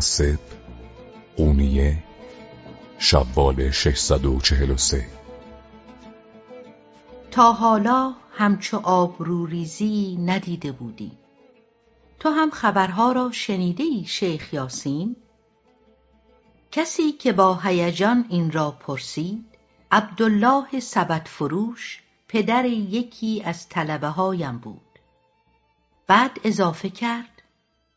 متعصب قونیه شوال 643 تا حالا همچو آبروریزی ندیده بودی. تو هم خبرها را شنیده ای شیخ یاسین؟ کسی که با هیجان این را پرسید عبدالله سبد فروش پدر یکی از طلبه هایم بود. بعد اضافه کرد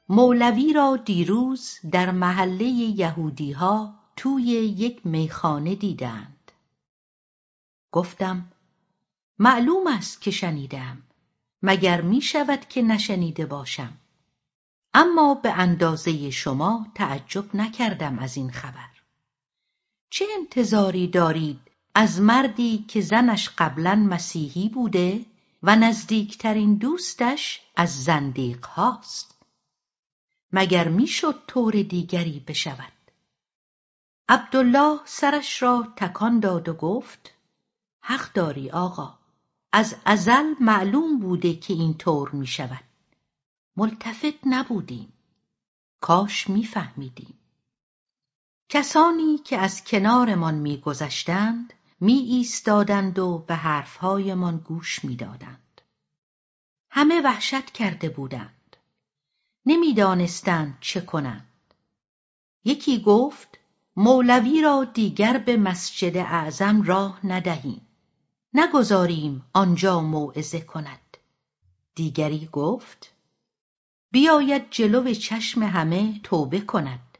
مولوی را دیروز در محله یهودی ها توی یک میخانه دیدند. گفتم معلوم است که شنیدم مگر می شود که نشنیده باشم. اما به اندازه شما تعجب نکردم از این خبر. چه انتظاری دارید از مردی که زنش قبلا مسیحی بوده و نزدیکترین دوستش از زندیق هاست؟ مگر می‌شد طور دیگری بشود. عبدالله سرش را تکان داد و گفت حق داری آقا از ازل معلوم بوده که این طور می شود ملتفت نبودیم. کاش میفهمیدیم. کسانی که از کنارمان میگذشتند می ایستادند و به حرفهایمان گوش می‌دادند. همه وحشت کرده بودند. نمی‌دانستند چه کنند. یکی گفت مولوی را دیگر به مسجد اعظم راه ندهیم. نگذاریم آنجا موعظه کند. دیگری گفت بیاید جلو چشم همه توبه کند.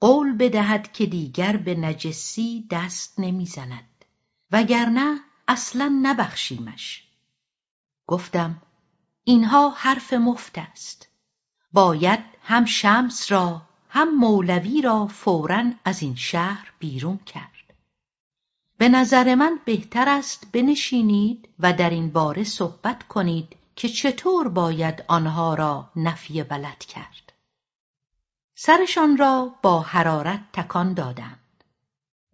قول بدهد که دیگر به نجسی دست نمی‌زند. وگرنه اصلا نبخشیمش. گفتم اینها حرف مفت است. باید هم شمس را هم مولوی را فورا از این شهر بیرون کرد. به نظر من بهتر است بنشینید و در این باره صحبت کنید که چطور باید آنها را نفی بلد کرد. سرشان را با حرارت تکان دادند.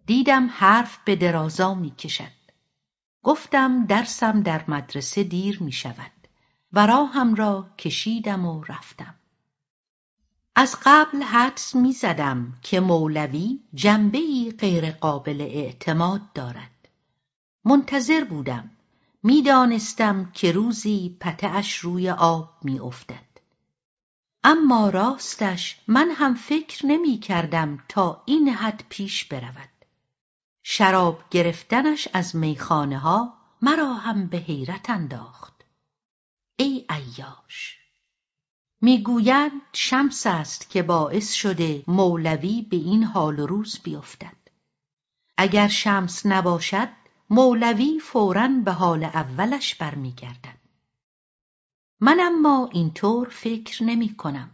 دیدم حرف به درازا می کشد گفتم درسم در مدرسه دیر می شود و راهم را کشیدم و رفتم. از قبل حدس می زدم که مولوی جنبهی غیر قابل اعتماد دارد. منتظر بودم. می‌دانستم که روزی پتهاش روی آب میافتد. اما راستش من هم فکر نمی کردم تا این حد پیش برود. شراب گرفتنش از میخانه ها مرا هم به حیرت انداخت. ای عیاش! می‌گویند شمس است که باعث شده مولوی به این حال و روز بیفتد. اگر شمس نباشد مولوی فورا به حال اولش برمیگردد. من اما اینطور فکر نمی کنم.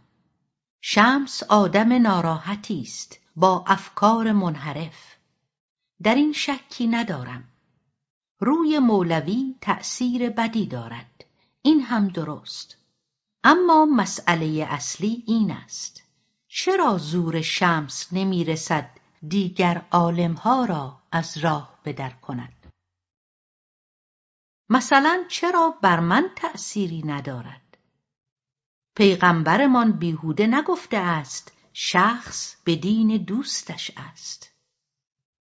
شمس آدم ناراحتی است با افکار منحرف. در این شکی ندارم. روی مولوی تأثیر بدی دارد. این هم درست. اما مسئله اصلی این است. چرا زور شمس نمی‌رسد دیگر عالمها را از راه بدر کند؟ مثلا چرا بر من تأثیری ندارد؟ پیغمبرمان بیهوده نگفته است شخص به دین دوستش است.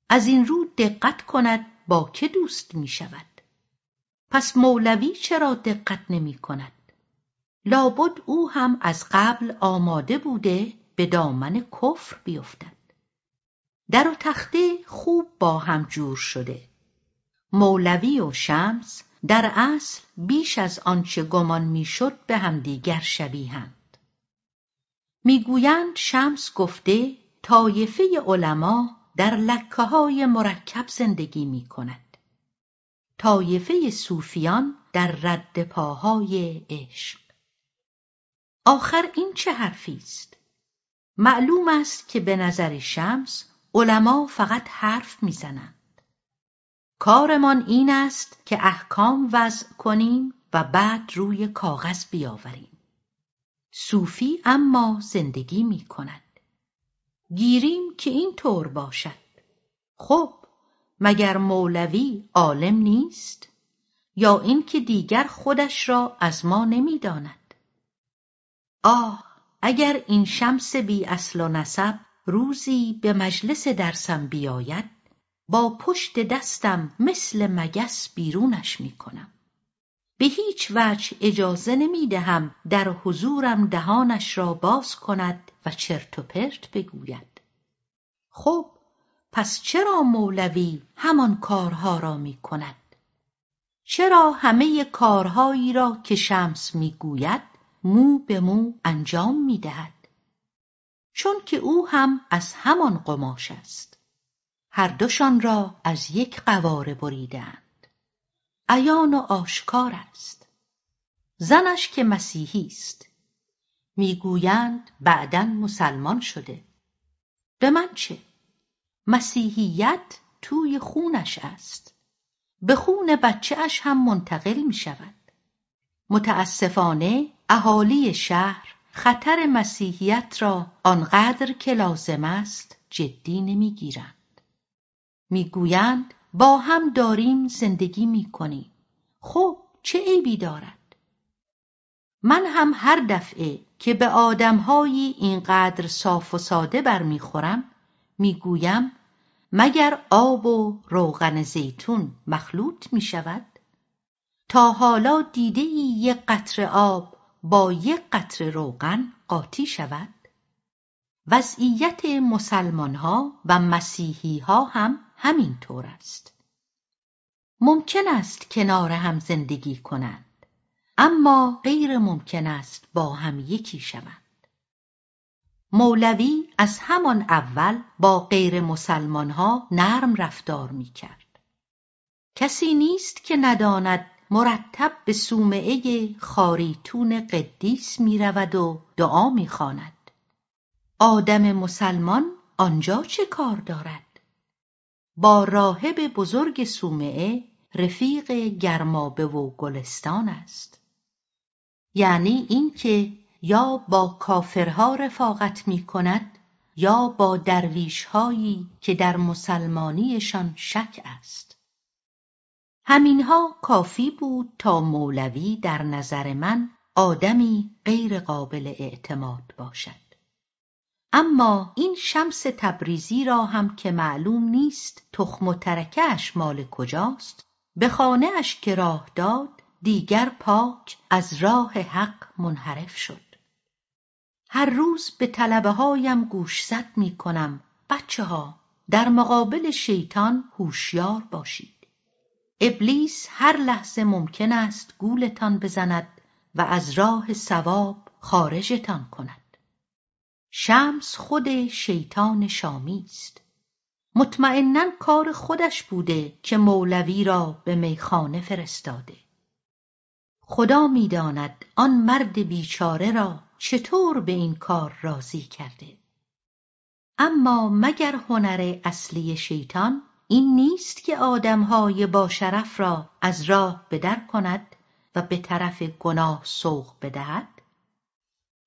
از این رو دقت کند با که دوست می شود پس مولوی چرا دقت نمی کند لابد او هم از قبل آماده بوده به دامن کفر بیفتد در و تخته خوب با هم جور شده مولوی و شمس در اصل بیش از آنچه گمان می‌شد به همدیگر شبیهند می‌گویند شمس گفته طایفه علما در لکه های مرکب زندگی می کند. طایفه صوفیان در رد پاهای عشق. آخر این چه حرفی است؟ معلوم است که به نظر شمس علما فقط حرف می‌زنند. کارمان این است که احکام وضع کنیم و بعد روی کاغذ بیاوریم. صوفی اما زندگی می کند گیریم که این طور باشد. خب مگر مولوی عالم نیست؟ یا اینکه دیگر خودش را از ما نمی‌داند؟ آه اگر این شمس بی اصل و نسب روزی به مجلس درسم بیاید با پشت دستم مثل مگس بیرونش می کنم. به هیچ وجه اجازه نمی دهم در حضورم دهانش را باز کند و چرت و پرت بگوید. خب پس چرا مولوی همان کارها را می کند؟ چرا همه کارهایی را که شمس می‌گوید مو به مو انجام می دهد؟ چون که او هم از همان قماش است. هر دوشان را از یک قواره بریدند. عیان و آشکار است. زنش که مسیحی است. می‌گویند بعدا مسلمان شده. به من چه؟ مسیحیت توی خونش است به خون بچه اش هم منتقل می شود متاسفانه اهالی شهر خطر مسیحیت را آنقدر که لازم است جدی نمی‌گیرند. می‌گویند با هم داریم زندگی می‌کنیم. خب چه عیبی دارد؟ من هم هر دفعه که به آدمهایی اینقدر صاف و ساده برمیخورم می‌گویم مگر آب و روغن زیتون مخلوط می شود؟ تا حالا دیده ای یک قطره آب با یک قطره روغن قاطی شود؟ وضعیت مسلمان ها و مسیحی ها هم همین طور است. ممکن است کنار هم زندگی کنند اما غیر ممکن است با هم یکی شوند. مولوی از همان اول با غیر مسلمان ها نرم رفتار می کرد. کسی نیست که نداند مرتب به سومعه خاریتون قدیس می رود و دعا می خاند. آدم مسلمان آنجا چه کار دارد؟ با راهب بزرگ سومعه رفیق گرمابه و گلستان است. یعنی اینکه یا با کافرها رفاقت می کند یا با درویشهایی که در مسلمانیشان شک است همینها کافی بود تا مولوی در نظر من آدمی غیر قابل اعتماد باشد. اما این شمس تبریزی را هم که معلوم نیست تخم و ترکهش مال کجاست به خانه اش که راه داد دیگر پاک از راه حق منحرف شد. هر روز به طلبه هایم گوشزد می کنم بچه ها در مقابل شیطان هوشیار باشید. ابلیس هر لحظه ممکن است گولتان بزند و از راه ثواب خارجتان کند. شمس خود شیطان شامی است. مطمئنا کار خودش بوده که مولوی را به میخانه فرستاده. خدا می‌داند آن مرد بیچاره را چطور به این کار راضی کرده. اما مگر هنر اصلی شیطان؟ این نیست که آدمهای با شرف را از راه بدر کند و به طرف گناه سوق بدهد؟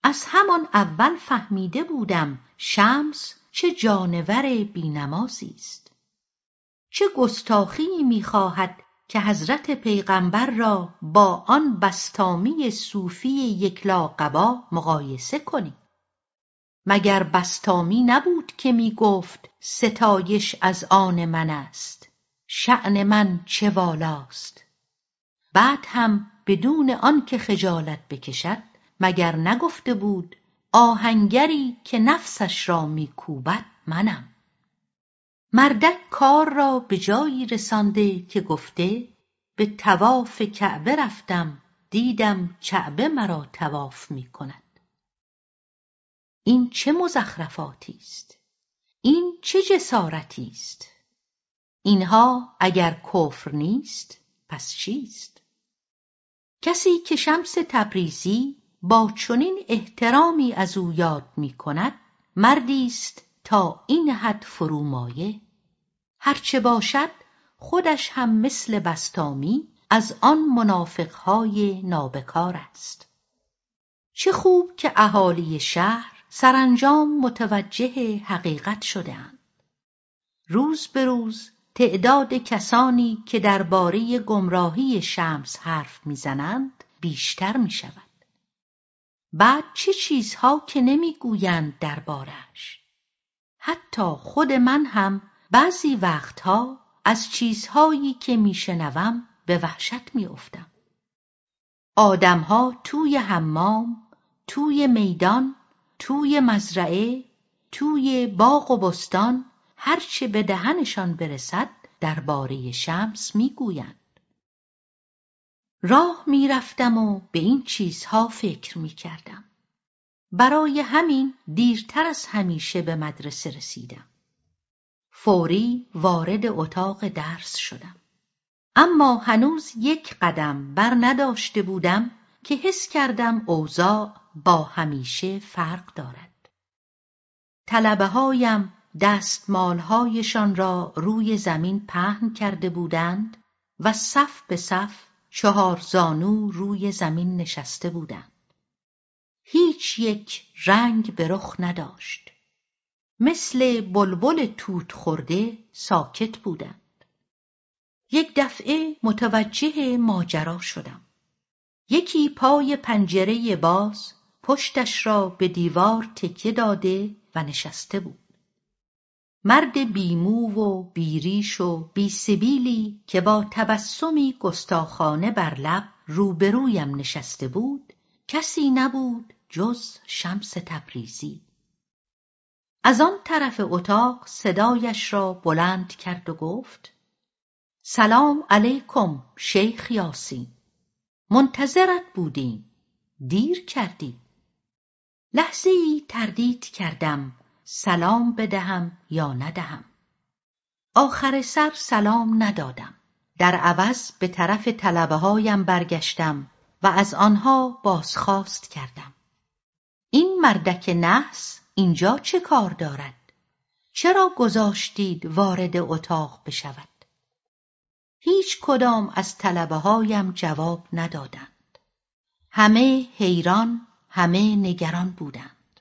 از همان اول فهمیده بودم شمس چه جانور بینمازی است. چه گستاخی می‌خواهد که حضرت پیغمبر را با آن بستامی صوفی یکلا قبا مقایسه کنی مگر بستامی نبود که می گفت ستایش از آن من است؟ شعن من چه والاست؟ بعد هم بدون آنکه خجالت بکشد مگر نگفته بود آهنگری که نفسش را میکوبد منم؟ مردک کار را به جایی رسانده که گفته به تواف کعبه رفتم دیدم کعبه مرا تواف می کند این چه مزخرفاتی است؟ این چه جسارتی است؟ اینها اگر کفر نیست پس چیست؟ کسی که شمس تبریزی با چنین احترامی از او یاد می کند مردی است تا این حد فرومایه. هرچه باشد خودش هم مثل بستامی از آن منافقهای نابکار است. چه خوب که اهالی شهر سرانجام متوجه حقیقت شدهاند. روز به روز تعداد کسانی که درباره گمراهی شمس حرف می‌زنند بیشتر می شود. بعد چه چیزها که نمی‌گویند دربارش حتی خود من هم بعضی وقتها از چیزهایی که میشنوم به وحشت میافتم. آدمها توی حمام توی میدان توی مزرعه توی باغ و بستان هرچه به دهنشان برسد درباره شمس می‌گویند. راه می‌رفتم و به این چیزها فکر می‌کردم. برای همین دیرتر از همیشه به مدرسه رسیدم. فوری وارد اتاق درس شدم. اما هنوز یک قدم بر نداشته بودم که حس کردم اوضاع با همیشه فرق دارد. طلبه هایم دستمالهایشان را روی زمین پهن کرده بودند و صف به صف چهار زانو روی زمین نشسته بودند. هیچ یک رنگ به رخ نداشت. مثل بلبل توت خورده ساکت بودند. یک دفعه متوجه ماجرا شدم. یکی پای پنجره باز پشتش را به دیوار تکیه داده و نشسته بود. مرد بیمو و بیریش و بیسبیلی که با تبسمی گستاخانه بر لب روبرویم نشسته بود کسی نبود جز شمس تبریزی. از آن طرف اتاق صدایش را بلند کرد و گفت سلام علیکم شیخ یاسین. منتظرت بودیم. دیر کردی. لحظه ای تردید کردم. سلام بدهم یا ندهم. آخر سر سلام ندادم. در عوض به طرف طلبه هایم برگشتم و از آنها بازخواست کردم. این مردک نحس اینجا چه کار دارد؟ چرا گذاشتید وارد اتاق بشود؟ هیچ کدام از طلبه هایم جواب ندادند. همه حیران همه نگران بودند.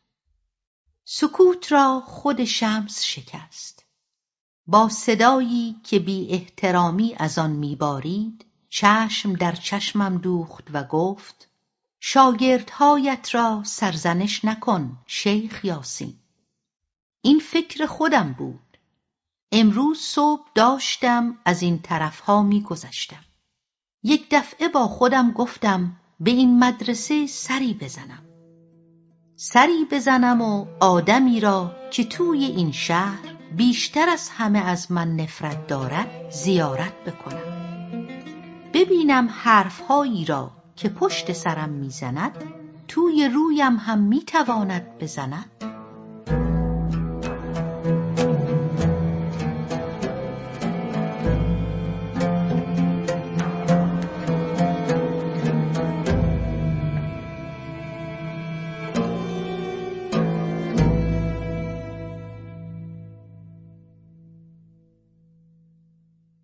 سکوت را خود شمس شکست. با صدایی که بی احترامی از آن میبارید چشم در چشمم دوخت و گفت شاگردهایت را سرزنش نکن شیخ یاسین. این فکر خودم بود. امروز صبح داشتم از این طرفها میگذشتم. یک دفعه با خودم گفتم به این مدرسه سری بزنم. سری بزنم و آدمی را که توی این شهر بیشتر از همه از من نفرت دارد زیارت بکنم. ببینم حرفهایی را که پشت سرم می‌زند توی رویم هم می‌تواند بزند.